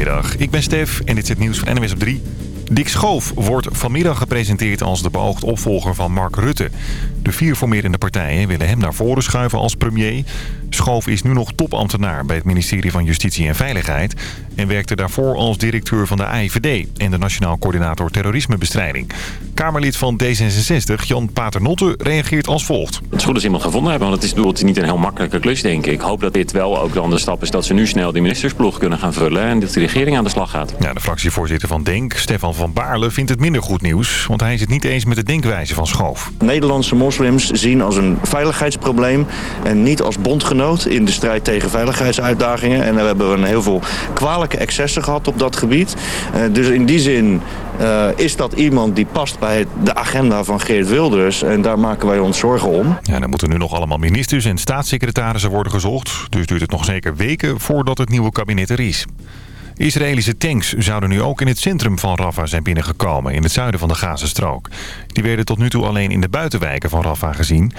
Goedemiddag, ik ben Stef en dit is het nieuws van NWS op 3. Dick Schoof wordt vanmiddag gepresenteerd als de beoogd opvolger van Mark Rutte. De vier formerende partijen willen hem naar voren schuiven als premier. Schoof is nu nog topambtenaar bij het ministerie van Justitie en Veiligheid... en werkte daarvoor als directeur van de AIVD en de Nationaal Coördinator Terrorismebestrijding. Kamerlid van D66, Jan Paternotte, reageert als volgt. Het is goed dat ze iemand gevonden hebben, want het is, bedoel, het is niet een heel makkelijke klus, denk ik. Ik hoop dat dit wel ook dan de stap is dat ze nu snel die ministersploeg kunnen gaan vullen... en dat de regering aan de slag gaat. Ja, de fractievoorzitter van DENK, Stefan van Baarle, vindt het minder goed nieuws... want hij is het niet eens met de denkwijze van Schoof. Nederlandse moslims zien als een veiligheidsprobleem... en niet als bondgenoot in de strijd tegen veiligheidsuitdagingen. En daar hebben we heel veel kwalijke excessen gehad op dat gebied. Uh, dus in die zin uh, is dat iemand die past bij de agenda van Geert Wilders. En daar maken wij ons zorgen om. Ja, dan moeten nu nog allemaal ministers en staatssecretarissen worden gezocht. Dus duurt het nog zeker weken voordat het nieuwe kabinet er is. Israëlische tanks zouden nu ook in het centrum van Rafah zijn binnengekomen... in het zuiden van de Gazastrook. Die werden tot nu toe alleen in de buitenwijken van Rafah gezien.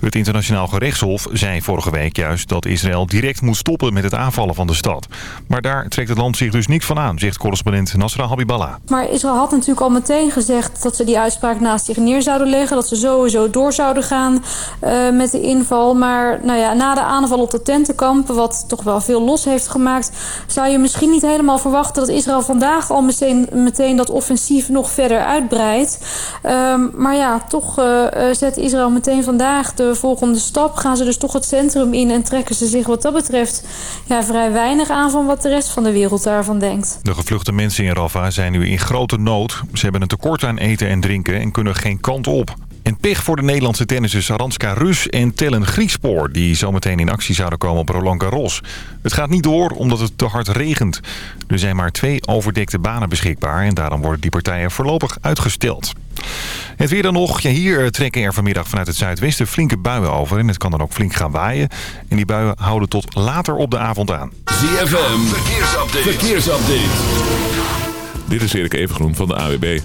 Het internationaal gerechtshof zei vorige week juist dat Israël direct moet stoppen met het aanvallen van de stad. Maar daar trekt het land zich dus niks van aan, zegt correspondent Nasra Habiballah. Maar Israël had natuurlijk al meteen gezegd dat ze die uitspraak naast zich neer zouden leggen. Dat ze sowieso door zouden gaan uh, met de inval. Maar nou ja, na de aanval op de tentenkampen, wat toch wel veel los heeft gemaakt... zou je misschien niet helemaal verwachten dat Israël vandaag al meteen, dat offensief nog verder uitbreidt. Um, maar ja, toch uh, zet Israël meteen vandaag de volgende stap. Gaan ze dus toch het centrum in en trekken ze zich wat dat betreft ja, vrij weinig aan van wat de rest van de wereld daarvan denkt. De gevluchte mensen in Rafah zijn nu in grote nood. Ze hebben een tekort aan eten en drinken en kunnen geen kant op. En pech voor de Nederlandse tennissers Aranska Rus en Tellen Griekspoor... die zometeen in actie zouden komen op Roland Garros. Het gaat niet door omdat het te hard regent. Er zijn maar twee overdekte banen beschikbaar... en daarom worden die partijen voorlopig uitgesteld. Het weer dan nog. Ja, hier trekken er vanmiddag vanuit het zuidwesten flinke buien over. En het kan dan ook flink gaan waaien. En die buien houden tot later op de avond aan. ZFM, verkeersupdate. verkeersupdate. Dit is Erik Evengroen van de AWB.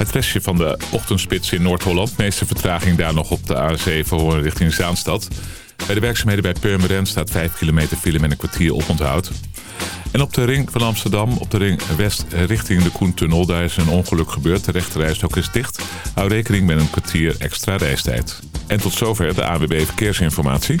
Het restje van de ochtendspits in Noord-Holland. Meeste vertraging daar nog op de A7 horen richting Zaanstad. Bij de werkzaamheden bij Purmerend staat 5 kilometer file met een kwartier oponthoud. En op de ring van Amsterdam, op de ring west richting de Koentunnel... daar is een ongeluk gebeurd. De rechterrijstok is dicht. Hou rekening met een kwartier extra reistijd. En tot zover de AWB Verkeersinformatie.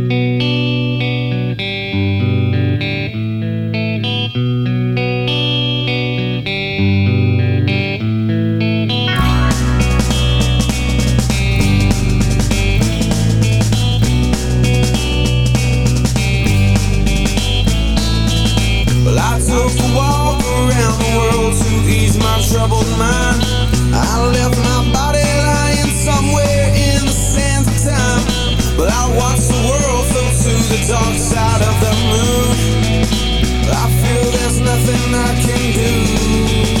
Troubled mind. I left my body lying somewhere in the sands of time. But I watched the world float to the dark side of the moon. I feel there's nothing I can do.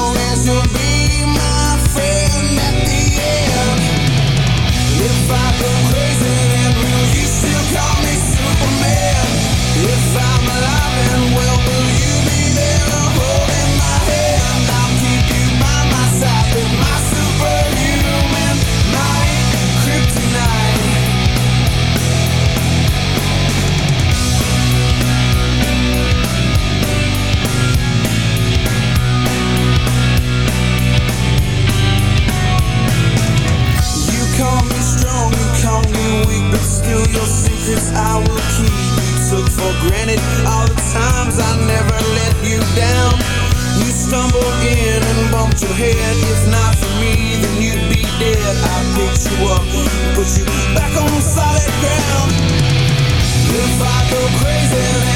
feeling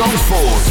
Zandvoort.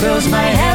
Fills my head,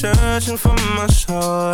searching for my something.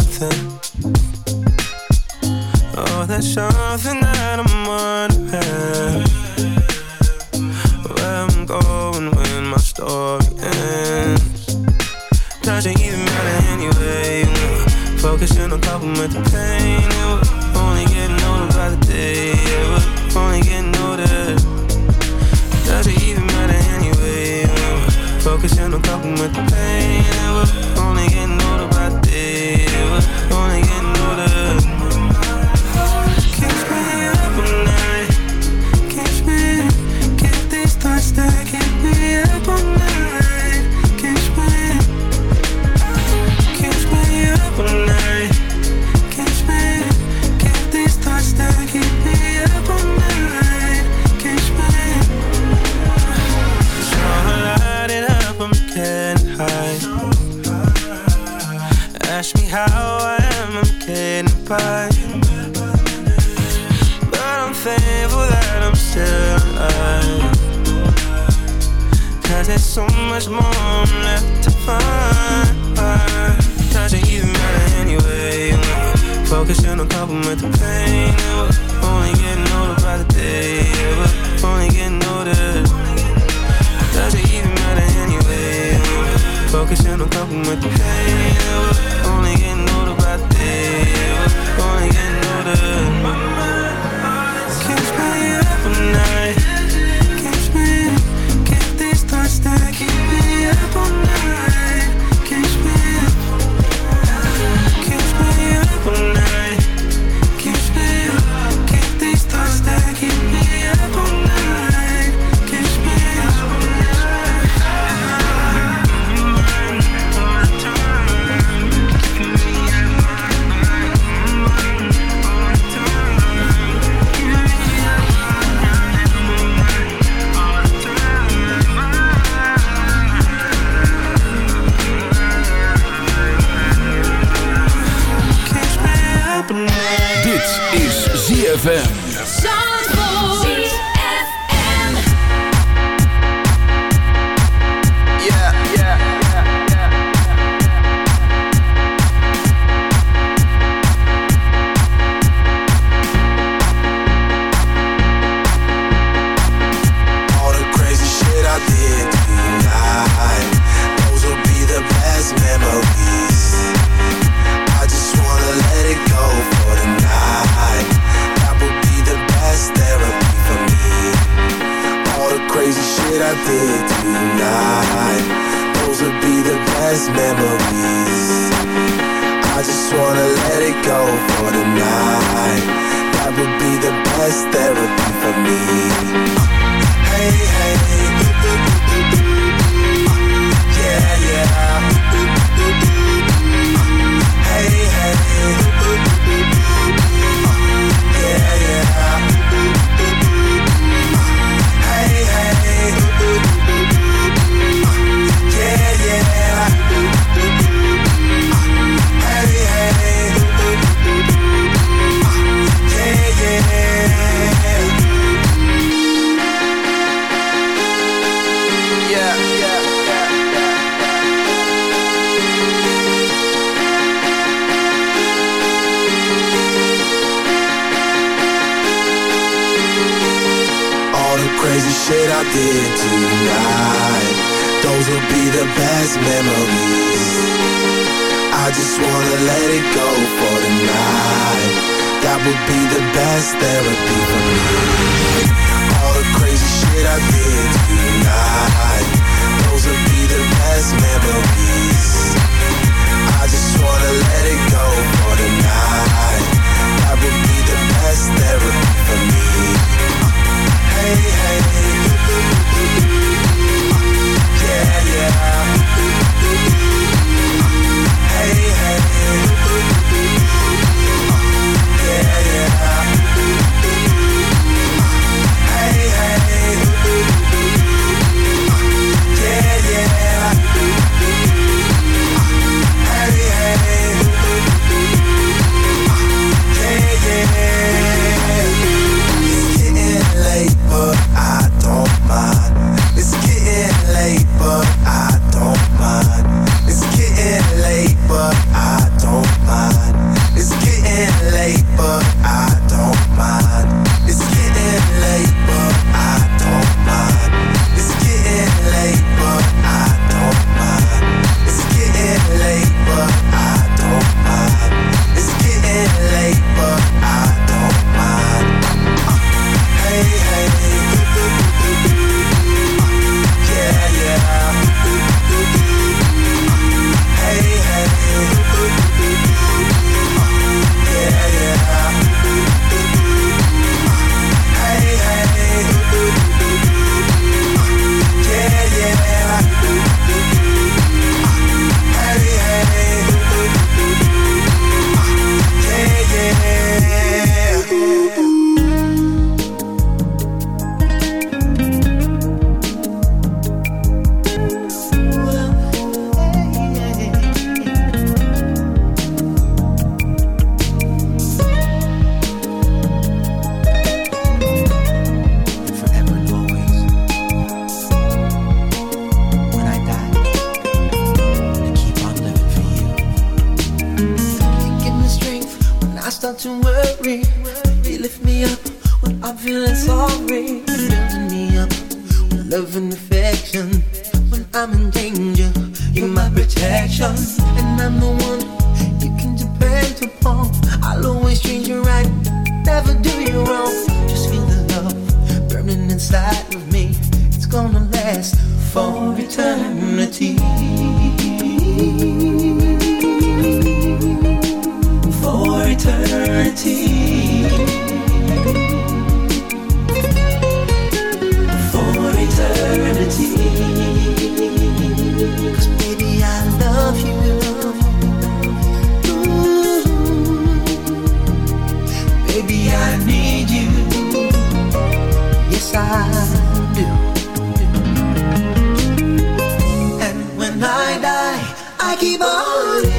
I keep on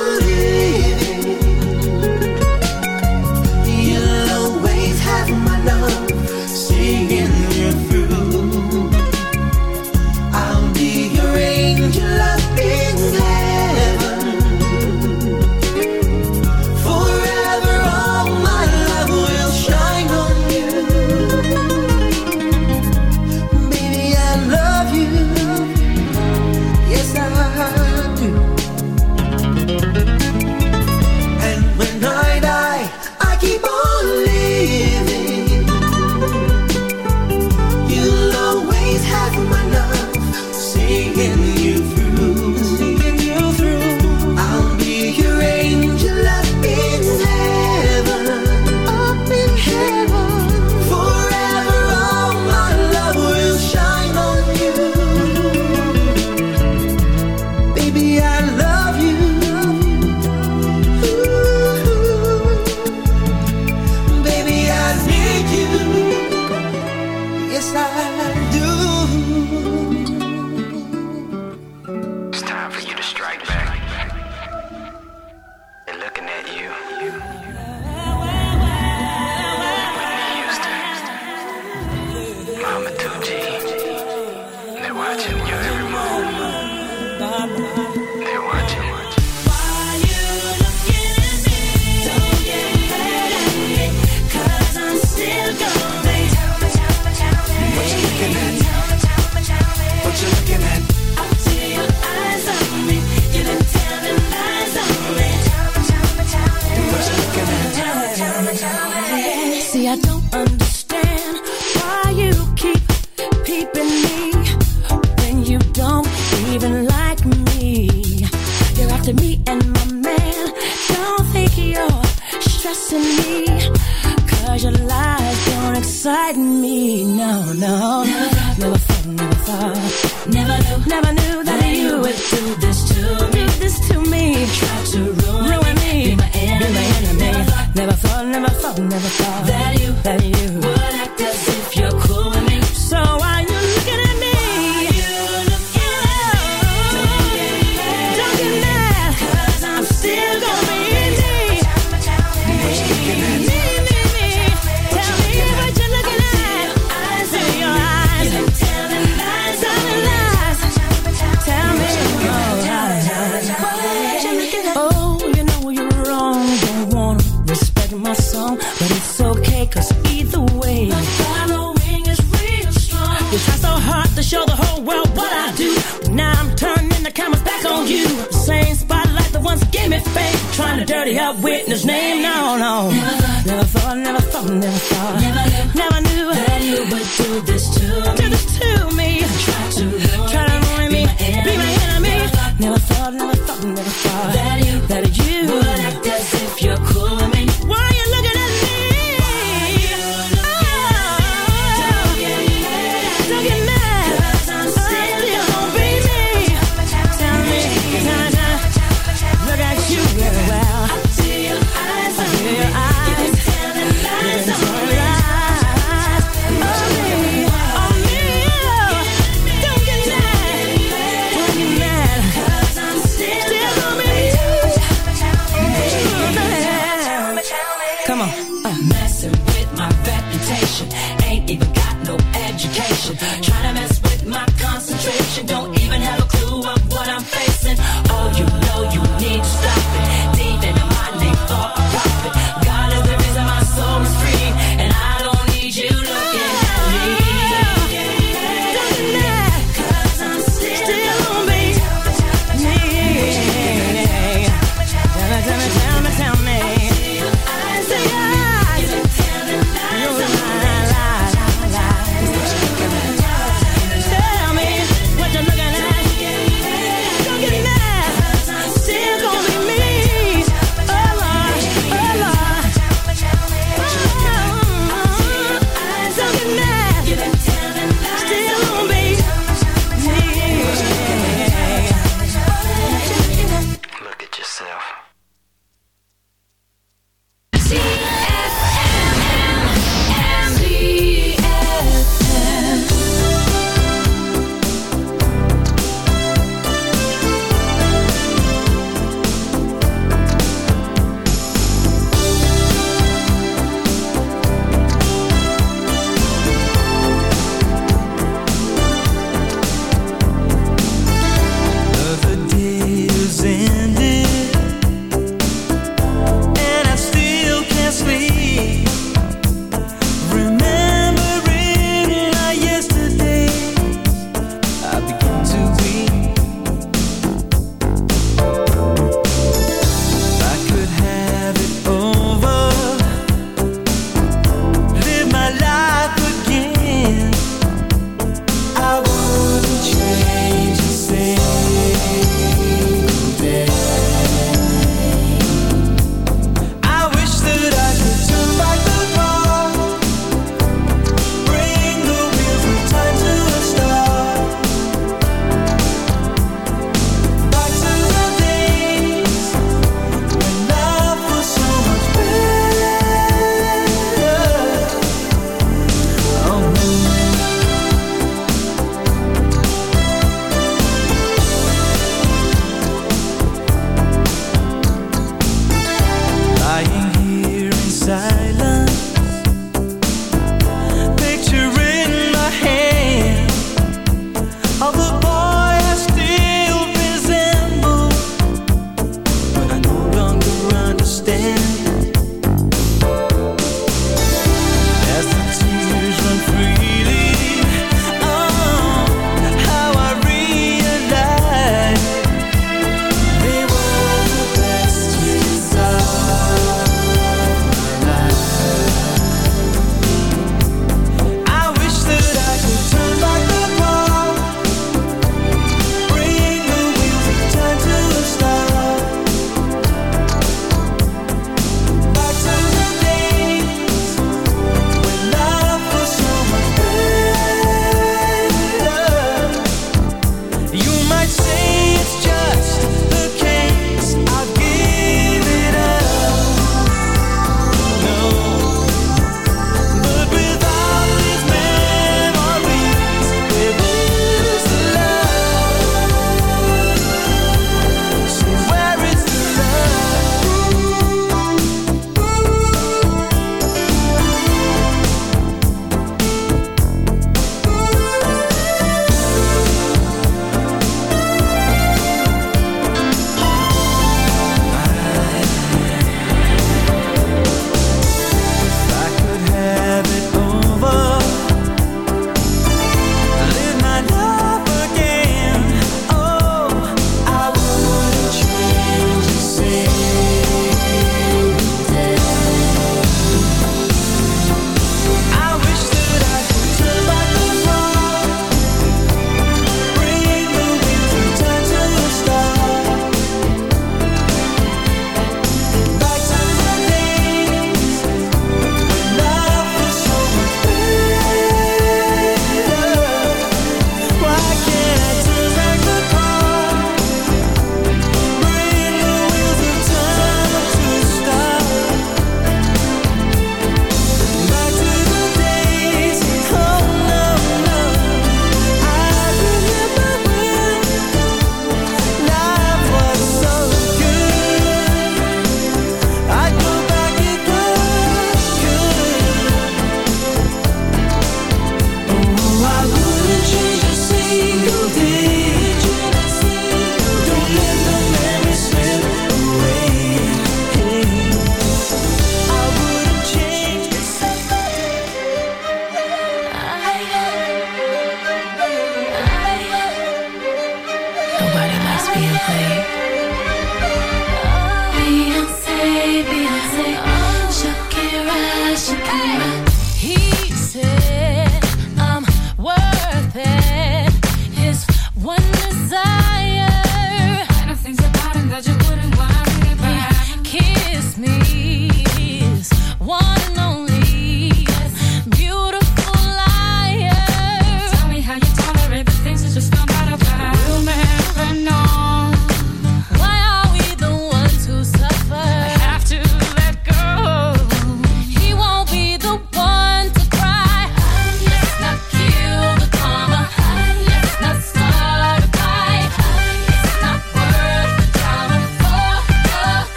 Oh.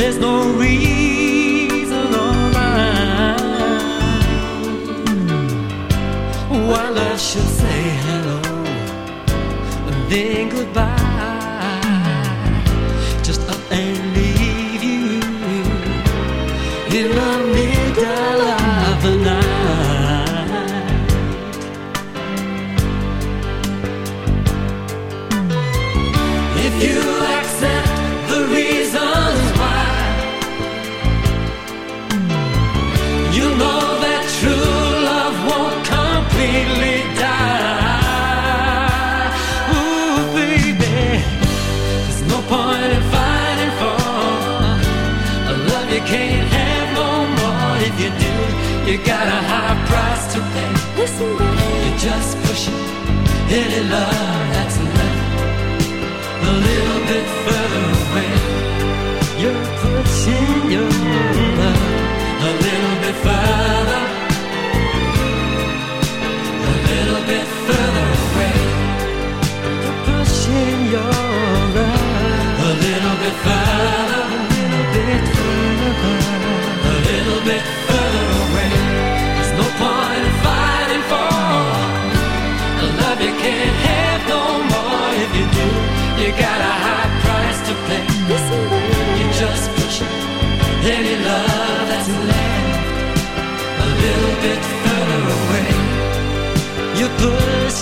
there's no reason or rhyme why love should say hello and then goodbye. Any love.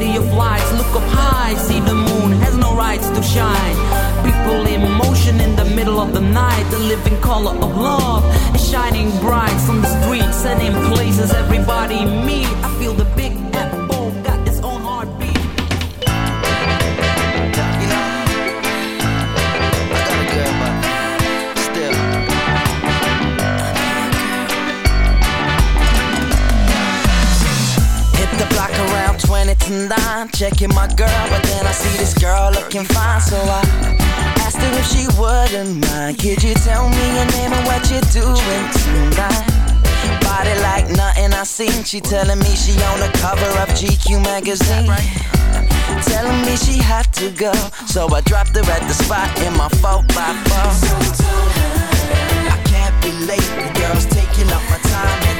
City, of lights. Look up high, see the moon has no rights to shine. People in motion in the middle of the night. The living color of love is shining bright on the streets and in places everybody meet. I feel the big apple around 20 to 9 Checking my girl, but then I see this girl looking fine. So I asked her if she wouldn't mind. Could you tell me your name and what you're doing tonight? Body like nothing I seen. She telling me she on the cover of GQ magazine. Telling me she had to go. So I dropped her at the spot in my 4x4 I can't be late, the girl's taking up my time